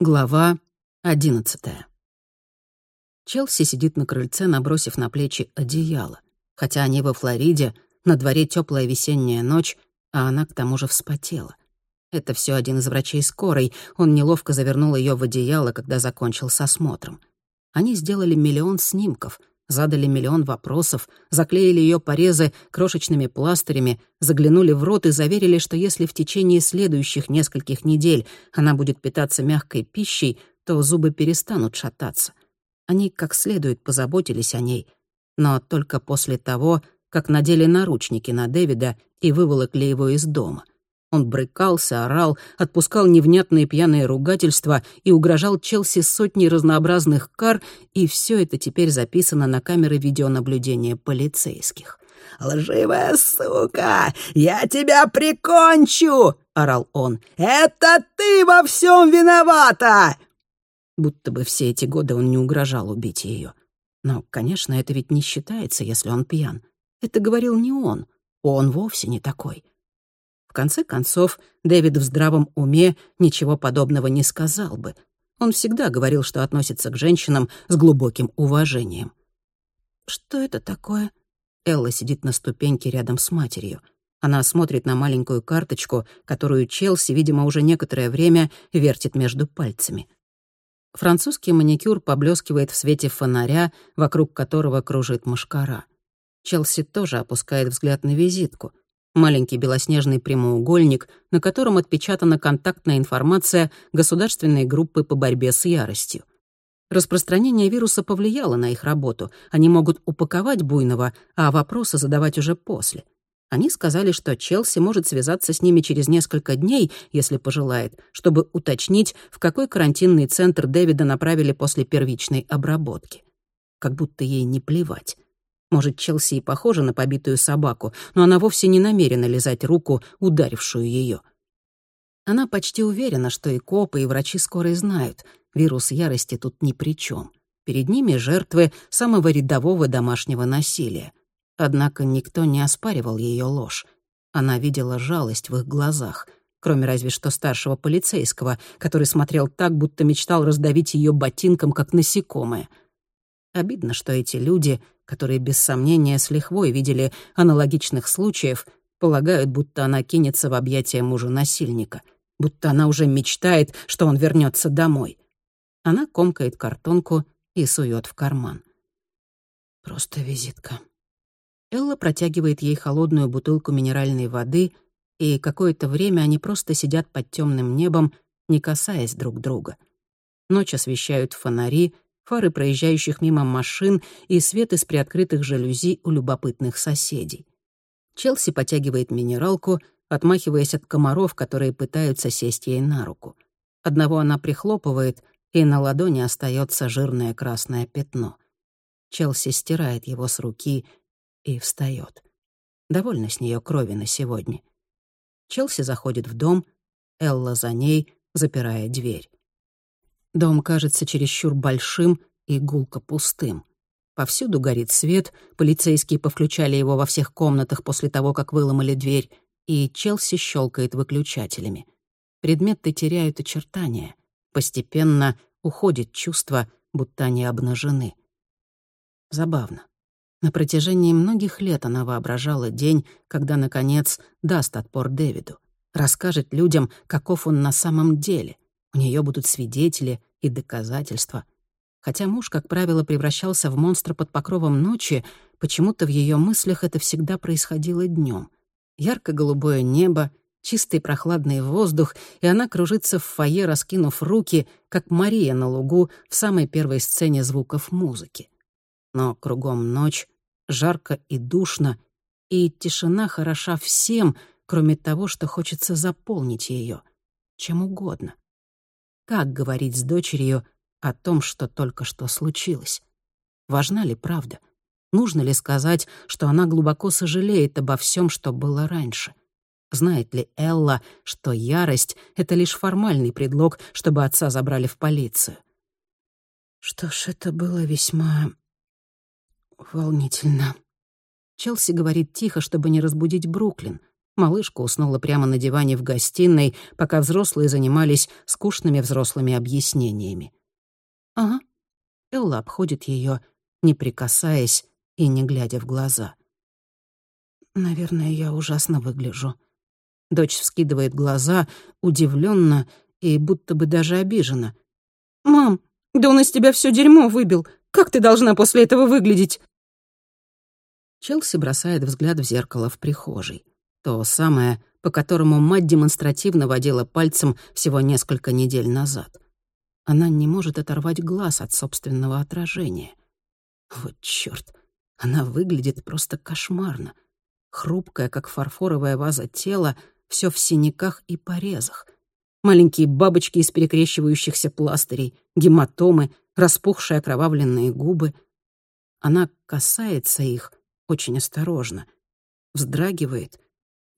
Глава одиннадцатая. Челси сидит на крыльце, набросив на плечи одеяло. Хотя они во Флориде, на дворе теплая весенняя ночь, а она к тому же вспотела. Это все один из врачей скорой. Он неловко завернул ее в одеяло, когда закончил с осмотром. Они сделали миллион снимков, задали миллион вопросов, заклеили ее порезы крошечными пластырями, заглянули в рот и заверили, что если в течение следующих нескольких недель она будет питаться мягкой пищей, то зубы перестанут шататься. Они как следует позаботились о ней, но только после того, как надели наручники на Дэвида и выволокли его из дома — он брыкался, орал, отпускал невнятные пьяные ругательства и угрожал Челси сотней разнообразных кар, и все это теперь записано на камеры видеонаблюдения полицейских. «Лживая сука! Я тебя прикончу!» — орал он. «Это ты во всем виновата!» Будто бы все эти годы он не угрожал убить ее. Но, конечно, это ведь не считается, если он пьян. Это говорил не он. Он вовсе не такой. Конце концов, Дэвид в здравом уме ничего подобного не сказал бы. Он всегда говорил, что относится к женщинам с глубоким уважением. «Что это такое?» Элла сидит на ступеньке рядом с матерью. Она смотрит на маленькую карточку, которую Челси, видимо, уже некоторое время вертит между пальцами. Французский маникюр поблескивает в свете фонаря, вокруг которого кружит мушкара. Челси тоже опускает взгляд на визитку — маленький белоснежный прямоугольник, на котором отпечатана контактная информация государственной группы по борьбе с яростью. Распространение вируса повлияло на их работу. Они могут упаковать буйного, а вопросы задавать уже после. Они сказали, что Челси может связаться с ними через несколько дней, если пожелает, чтобы уточнить, в какой карантинный центр Дэвида направили после первичной обработки. Как будто ей не плевать. Может, Челси и похожа на побитую собаку, но она вовсе не намерена лизать руку, ударившую ее. Она почти уверена, что и копы, и врачи скорой знают, вирус ярости тут ни при чем. Перед ними жертвы самого рядового домашнего насилия. Однако никто не оспаривал ее ложь. Она видела жалость в их глазах, кроме разве что старшего полицейского, который смотрел так, будто мечтал раздавить ее ботинком, как насекомое. Обидно, что эти люди которые без сомнения с лихвой видели аналогичных случаев, полагают, будто она кинется в объятия мужа-насильника, будто она уже мечтает, что он вернется домой. Она комкает картонку и сует в карман. Просто визитка. Элла протягивает ей холодную бутылку минеральной воды, и какое-то время они просто сидят под темным небом, не касаясь друг друга. Ночь освещают фонари — фары проезжающих мимо машин и свет из приоткрытых жалюзи у любопытных соседей. Челси потягивает минералку, отмахиваясь от комаров, которые пытаются сесть ей на руку. Одного она прихлопывает, и на ладони остается жирное красное пятно. Челси стирает его с руки и встает. Довольно с нее крови на сегодня. Челси заходит в дом, Элла за ней, запирая дверь. Дом кажется чересчур большим и гулко пустым. Повсюду горит свет, полицейские повключали его во всех комнатах после того, как выломали дверь, и Челси щелкает выключателями. Предметы теряют очертания. Постепенно уходит чувство, будто они обнажены. Забавно. На протяжении многих лет она воображала день, когда, наконец, даст отпор Дэвиду, расскажет людям, каков он на самом деле — у нее будут свидетели и доказательства. Хотя муж, как правило, превращался в монстра под покровом ночи, почему-то в ее мыслях это всегда происходило днем. Ярко-голубое небо, чистый прохладный воздух, и она кружится в фойе, раскинув руки, как Мария на лугу в самой первой сцене звуков музыки. Но кругом ночь, жарко и душно, и тишина хороша всем, кроме того, что хочется заполнить ее чем угодно. Как говорить с дочерью о том, что только что случилось? Важна ли правда? Нужно ли сказать, что она глубоко сожалеет обо всем, что было раньше? Знает ли Элла, что ярость — это лишь формальный предлог, чтобы отца забрали в полицию? Что ж, это было весьма волнительно. Челси говорит тихо, чтобы не разбудить Бруклин. Малышка уснула прямо на диване в гостиной, пока взрослые занимались скучными взрослыми объяснениями. «Ага». Элла обходит ее, не прикасаясь и не глядя в глаза. «Наверное, я ужасно выгляжу». Дочь вскидывает глаза, удивленно и будто бы даже обижена. «Мам, да он из тебя все дерьмо выбил. Как ты должна после этого выглядеть?» Челси бросает взгляд в зеркало в прихожей. То самое, по которому мать демонстративно водила пальцем всего несколько недель назад. Она не может оторвать глаз от собственного отражения. Вот чёрт, она выглядит просто кошмарно. Хрупкая, как фарфоровая ваза тело, всё в синяках и порезах. Маленькие бабочки из перекрещивающихся пластырей, гематомы, распухшие окровавленные губы. Она касается их очень осторожно, вздрагивает —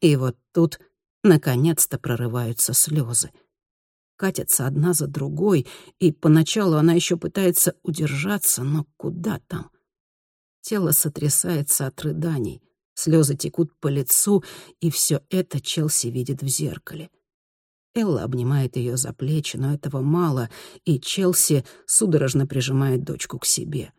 и вот тут наконец-то прорываются слезы. Катятся одна за другой, и поначалу она еще пытается удержаться, но куда там? Тело сотрясается от рыданий, слезы текут по лицу, и все это Челси видит в зеркале. Элла обнимает ее за плечи, но этого мало, и Челси судорожно прижимает дочку к себе.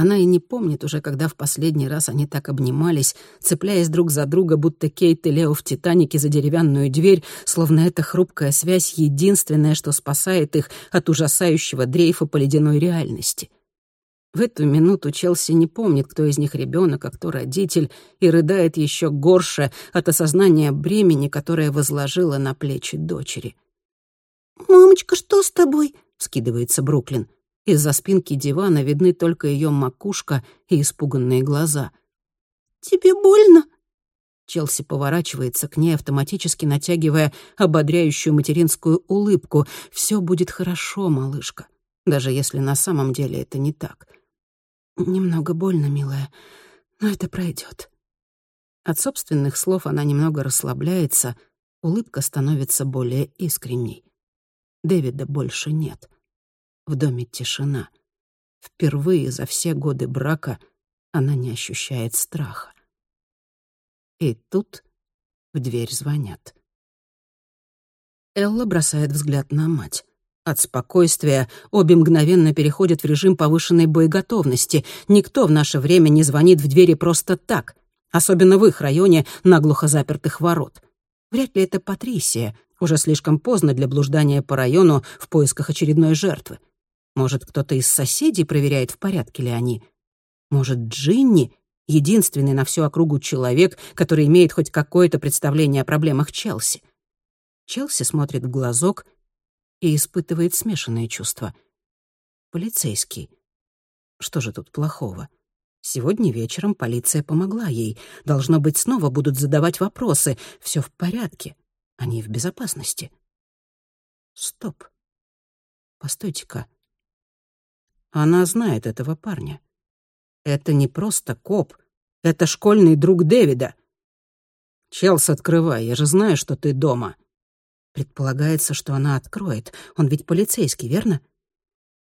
Она и не помнит уже, когда в последний раз они так обнимались, цепляясь друг за друга, будто Кейт и Лео в «Титанике» за деревянную дверь, словно эта хрупкая связь — единственное, что спасает их от ужасающего дрейфа по ледяной реальности. В эту минуту Челси не помнит, кто из них ребенок, а кто родитель, и рыдает еще горше от осознания бремени, которое возложила на плечи дочери. «Мамочка, что с тобой?» — скидывается Бруклин — из-за спинки дивана видны только ее макушка и испуганные глаза. «Тебе больно?» Челси поворачивается к ней, автоматически натягивая ободряющую материнскую улыбку. «Все будет хорошо, малышка», даже если на самом деле это не так. «Немного больно, милая, но это пройдет. От собственных слов она немного расслабляется, улыбка становится более искренней. Дэвида больше нет. В доме тишина. Впервые за все годы брака она не ощущает страха. И тут в дверь звонят. Элла бросает взгляд на мать. От спокойствия обе мгновенно переходят в режим повышенной боеготовности. Никто в наше время не звонит в двери просто так, особенно в их районе наглухо запертых ворот. Вряд ли это Патрисия, уже слишком поздно для блуждания по району в поисках очередной жертвы. Может, кто-то из соседей проверяет, в порядке ли они? Может, Джинни — единственный на всю округу человек, который имеет хоть какое-то представление о проблемах Челси? Челси смотрит в глазок и испытывает смешанные чувства. Полицейский. Что же тут плохого? Сегодня вечером полиция помогла ей. Должно быть, снова будут задавать вопросы. Все в порядке. Они в безопасности. Стоп. Постойте-ка. Она знает этого парня. Это не просто коп, это школьный друг Дэвида. «Челс, открывай, я же знаю, что ты дома». Предполагается, что она откроет. Он ведь полицейский, верно?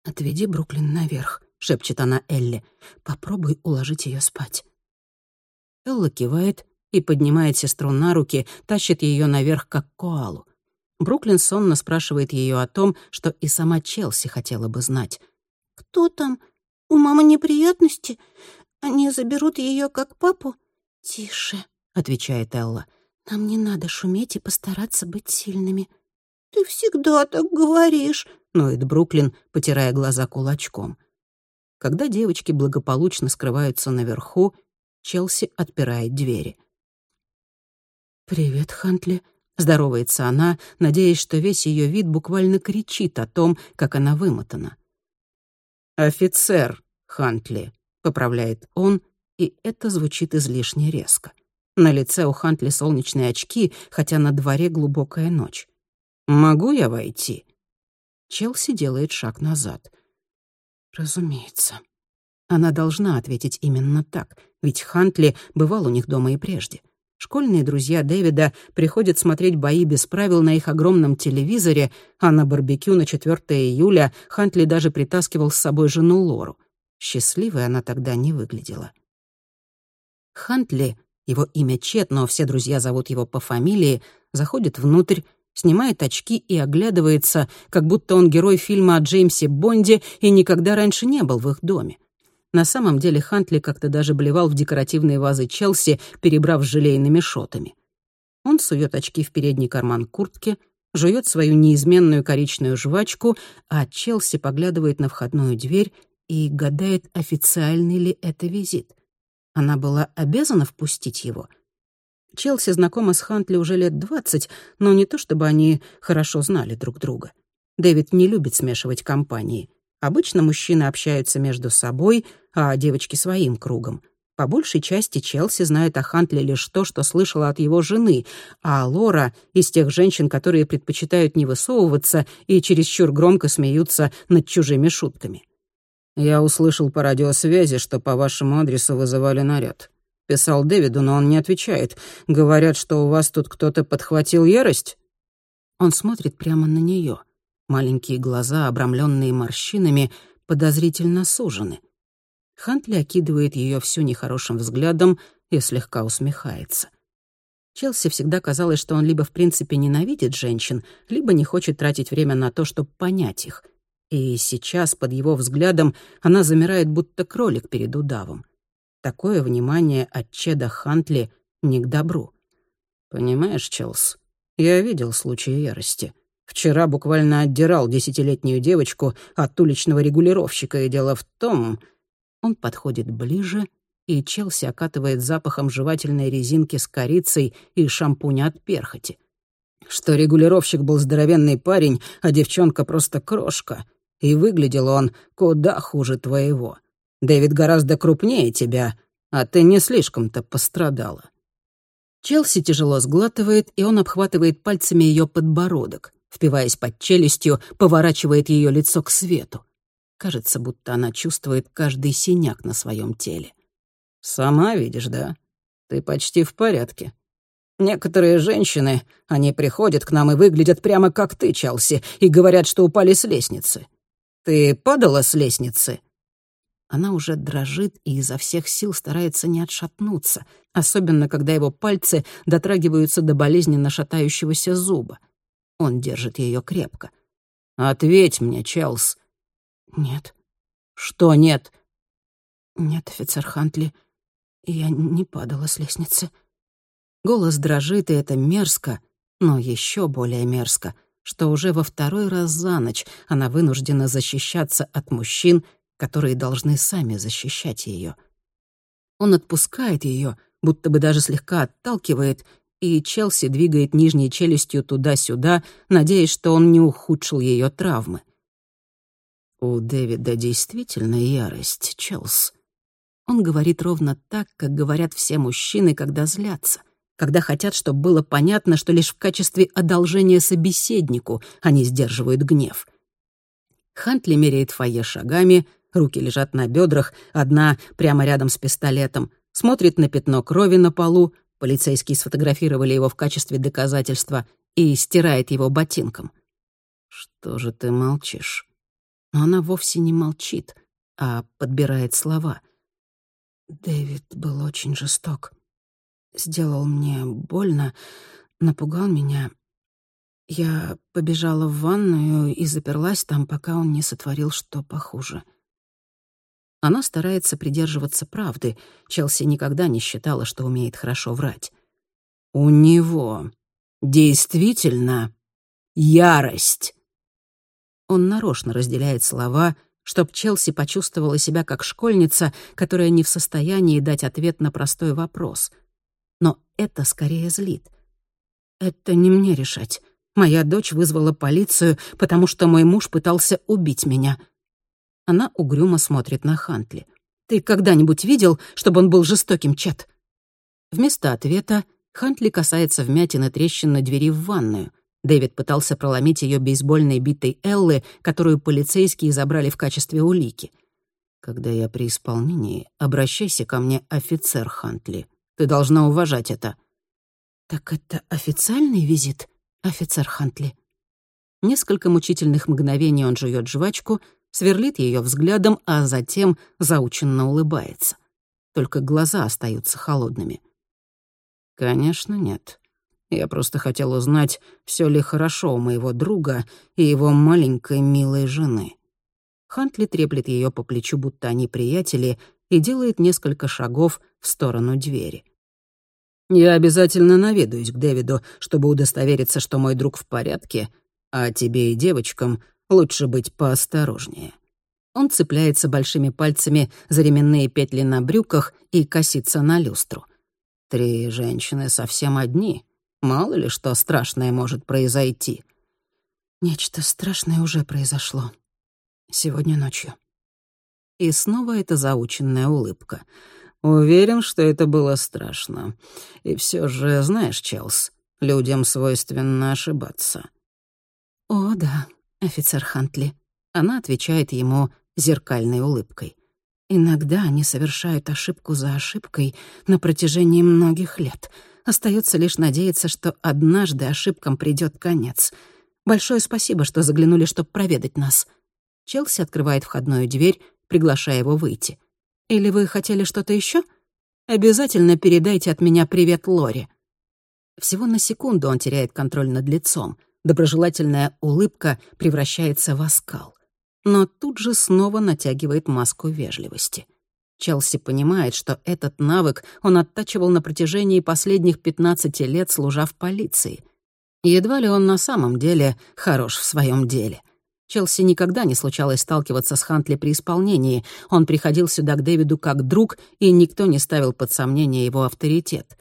«Отведи Бруклин наверх», — шепчет она Элли. «Попробуй уложить ее спать». Элла кивает и поднимает сестру на руки, тащит ее наверх, как коалу. Бруклин сонно спрашивает ее о том, что и сама Челси хотела бы знать — «Кто там? У мамы неприятности? Они заберут ее как папу?» «Тише», — отвечает Элла. «Нам не надо шуметь и постараться быть сильными». «Ты всегда так говоришь», — ноет Бруклин, потирая глаза кулачком. Когда девочки благополучно скрываются наверху, Челси отпирает двери. «Привет, Хантли», — здоровается она, надеясь, что весь ее вид буквально кричит о том, как она вымотана. «Офицер Хантли», — поправляет он, и это звучит излишне резко. На лице у Хантли солнечные очки, хотя на дворе глубокая ночь. «Могу я войти?» Челси делает шаг назад. «Разумеется». Она должна ответить именно так, ведь Хантли бывал у них дома и прежде. Школьные друзья Дэвида приходят смотреть бои без правил на их огромном телевизоре, а на барбекю на 4 июля Хантли даже притаскивал с собой жену Лору. Счастливой она тогда не выглядела. Хантли Его имя Чет, но все друзья зовут его по фамилии, заходит внутрь, снимает очки и оглядывается, как будто он герой фильма о Джеймсе Бонде и никогда раньше не был в их доме. На самом деле Хантли как-то даже блевал в декоративные вазы Челси, перебрав с желейными шотами. Он сует очки в передний карман куртки, жует свою неизменную коричную жвачку, а Челси поглядывает на входную дверь и гадает, официальный ли это визит. Она была обязана впустить его — Челси знакома с Хантли уже лет двадцать, но не то чтобы они хорошо знали друг друга. Дэвид не любит смешивать компании. Обычно мужчины общаются между собой, а девочки — своим кругом. По большей части Челси знает о Хантли лишь то, что слышала от его жены, а Лора — из тех женщин, которые предпочитают не высовываться и чересчур громко смеются над чужими шутками. «Я услышал по радиосвязи, что по вашему адресу вызывали наряд. Писал Дэвиду, но он не отвечает. Говорят, что у вас тут кто-то подхватил ярость. Он смотрит прямо на нее. Маленькие глаза, обрамленные морщинами, подозрительно сужены. Хантли окидывает ее всю нехорошим взглядом и слегка усмехается. Челси всегда казалось, что он либо в принципе ненавидит женщин, либо не хочет тратить время на то, чтобы понять их. И сейчас под его взглядом она замирает, будто кролик перед удавом. Такое внимание от Чеда Хантли не к добру. «Понимаешь, Челс, я видел случаи ярости. Вчера буквально отдирал десятилетнюю девочку от уличного регулировщика, и дело в том...» Он подходит ближе, и Челси окатывает запахом жевательной резинки с корицей и шампуня от перхоти. Что регулировщик был здоровенный парень, а девчонка просто крошка. И выглядел он куда хуже твоего. Дэвид гораздо крупнее тебя, а ты не слишком-то пострадала». Челси тяжело сглатывает, и он обхватывает пальцами ее подбородок, впиваясь под челюстью, поворачивает ее лицо к свету. Кажется, будто она чувствует каждый синяк на своем теле. «Сама видишь, да? Ты почти в порядке. Некоторые женщины, они приходят к нам и выглядят прямо как ты, Челси, и говорят, что упали с лестницы. Ты падала с лестницы?» Она уже дрожит и изо всех сил старается не отшатнуться, особенно когда его пальцы дотрагиваются до болезненно шатающегося зуба. Он держит ее крепко. «Ответь мне, Челс». «Нет». «Что нет?» «Нет, офицер Хантли, я не падала с лестницы». Голос дрожит, и это мерзко, но еще более мерзко, что уже во второй раз за ночь она вынуждена защищаться от мужчин, которые должны сами защищать ее. Он отпускает ее, будто бы даже слегка отталкивает, и Челси двигает нижней челюстью туда-сюда, надеясь, что он не ухудшил ее травмы. У Дэвида действительно ярость, Челс. Он говорит ровно так, как говорят все мужчины, когда злятся, когда хотят, чтобы было понятно, что лишь в качестве одолжения собеседнику они сдерживают гнев. Хантли меряет фойе шагами, Руки лежат на бедрах, одна прямо рядом с пистолетом. Смотрит на пятно крови на полу, полицейские сфотографировали его в качестве доказательства, и стирает его ботинком. «Что же ты молчишь?» Но она вовсе не молчит, а подбирает слова. «Дэвид был очень жесток. Сделал мне больно, напугал меня. Я побежала в ванную и заперлась там, пока он не сотворил что похуже. Она старается придерживаться правды. Челси никогда не считала, что умеет хорошо врать. «У него действительно ярость!» Он нарочно разделяет слова, чтоб Челси почувствовала себя как школьница, которая не в состоянии дать ответ на простой вопрос. Но это скорее злит. «Это не мне решать. Моя дочь вызвала полицию, потому что мой муж пытался убить меня», она угрюмо смотрит на Хантли. «Ты когда-нибудь видел, чтобы он был жестоким, Чет?» Вместо ответа Хантли касается вмятины трещин на двери в ванную. Дэвид пытался проломить ее бейсбольной битой Эллы, которую полицейские забрали в качестве улики. «Когда я при исполнении, обращайся ко мне, офицер Хантли. Ты должна уважать это». «Так это официальный визит, офицер Хантли?» Несколько мучительных мгновений он жует жвачку, сверлит ее взглядом, а затем заученно улыбается. Только глаза остаются холодными. Конечно, нет. Я просто хотел узнать, все ли хорошо у моего друга и его маленькой милой жены. Хантли треплет ее по плечу, будто они приятели, и делает несколько шагов в сторону двери. «Я обязательно наведаюсь к Дэвиду, чтобы удостовериться, что мой друг в порядке, а тебе и девочкам лучше быть поосторожнее». Он цепляется большими пальцами за ременные петли на брюках и косится на люстру. Три женщины совсем одни. Мало ли что страшное может произойти. Нечто страшное уже произошло. Сегодня ночью. И снова эта заученная улыбка. Уверен, что это было страшно. И все же, знаешь, Челс, людям свойственно ошибаться. «О, да, офицер Хантли». Она отвечает ему зеркальной улыбкой. Иногда они совершают ошибку за ошибкой на протяжении многих лет. Остается лишь надеяться, что однажды ошибкам придет конец. Большое спасибо, что заглянули, чтобы проведать нас. Челси открывает входную дверь, приглашая его выйти. «Или вы хотели что-то еще? Обязательно передайте от меня привет Лоре». Всего на секунду он теряет контроль над лицом. Доброжелательная улыбка превращается в оскал. Но тут же снова натягивает маску вежливости. Челси понимает, что этот навык он оттачивал на протяжении последних 15 лет, служа в полиции. Едва ли он на самом деле хорош в своем деле — Челси никогда не случалось сталкиваться с Хантли при исполнении. Он приходил сюда к Дэвиду как друг, и никто не ставил под сомнение его авторитет.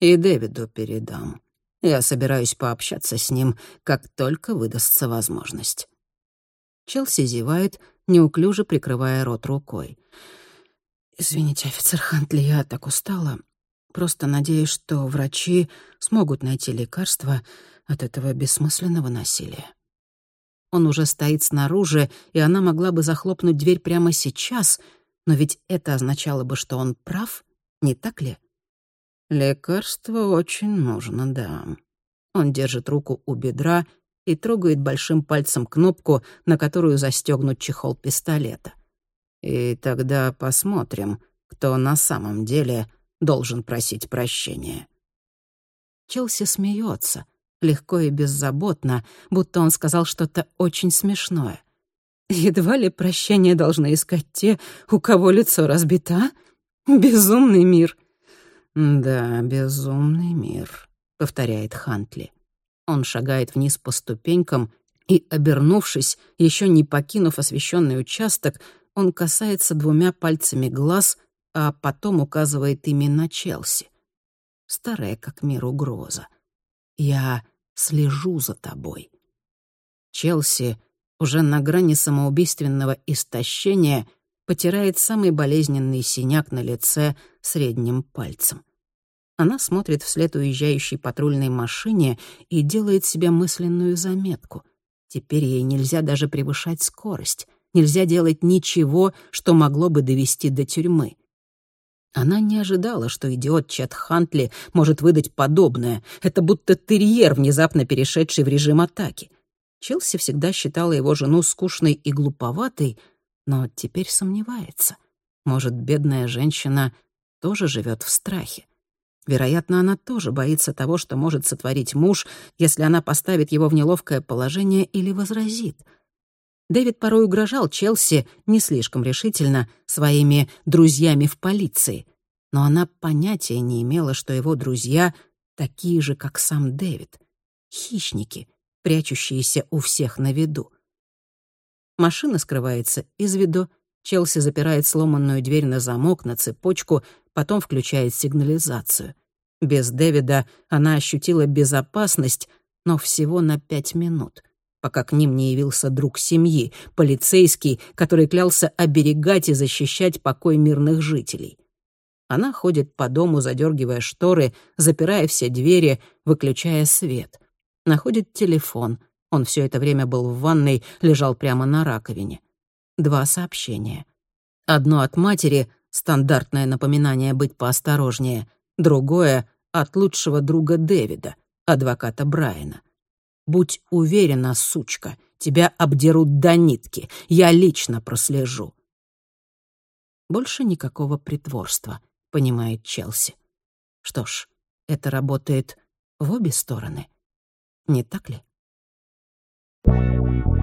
«И Дэвиду передам. Я собираюсь пообщаться с ним, как только выдастся возможность». Челси зевает, неуклюже прикрывая рот рукой. «Извините, офицер Хантли, я так устала. Просто надеюсь, что врачи смогут найти лекарство от этого бессмысленного насилия». Он уже стоит снаружи, и она могла бы захлопнуть дверь прямо сейчас, но ведь это означало бы, что он прав, не так ли? Лекарство очень нужно, да. Он держит руку у бедра и трогает большим пальцем кнопку, на которую застегнут чехол пистолета. И тогда посмотрим, кто на самом деле должен просить прощения. Челси смеется, легко и беззаботно, будто он сказал что-то очень смешное. Едва ли прощение должны искать те, у кого лицо разбито, а? Безумный мир. Да, безумный мир, повторяет Хантли. Он шагает вниз по ступенькам и, обернувшись, еще не покинув освещенный участок, он касается двумя пальцами глаз, а потом указывает ими на Челси. Старая как мир угроза. Я слежу за тобой. Челси уже на грани самоубийственного истощения потирает самый болезненный синяк на лице средним пальцем. Она смотрит вслед уезжающей патрульной машине и делает себе мысленную заметку. Теперь ей нельзя даже превышать скорость, нельзя делать ничего, что могло бы довести до тюрьмы. Она не ожидала, что идиот Чет Хантли может выдать подобное. Это будто терьер, внезапно перешедший в режим атаки. Челси всегда считала его жену скучной и глуповатой, но теперь сомневается. Может, бедная женщина тоже живет в страхе. Вероятно, она тоже боится того, что может сотворить муж, если она поставит его в неловкое положение или возразит. Дэвид порой угрожал Челси не слишком решительно своими «друзьями в полиции», но она понятия не имела, что его друзья такие же, как сам Дэвид. Хищники, прячущиеся у всех на виду. Машина скрывается из виду, Челси запирает сломанную дверь на замок, на цепочку, потом включает сигнализацию. Без Дэвида она ощутила безопасность, но всего на пять минут — пока к ним не явился друг семьи, полицейский, который клялся оберегать и защищать покой мирных жителей. Она ходит по дому, задергивая шторы, запирая все двери, выключая свет. Находит телефон. Он все это время был в ванной, лежал прямо на раковине. Два сообщения. Одно от матери, стандартное напоминание быть поосторожнее. Другое — от лучшего друга Дэвида, адвоката Брайана. Будь уверена, сучка, тебя обдерут до нитки. Я лично прослежу. Больше никакого притворства, понимает Челси. Что ж, это работает в обе стороны. Не так ли? Thank you.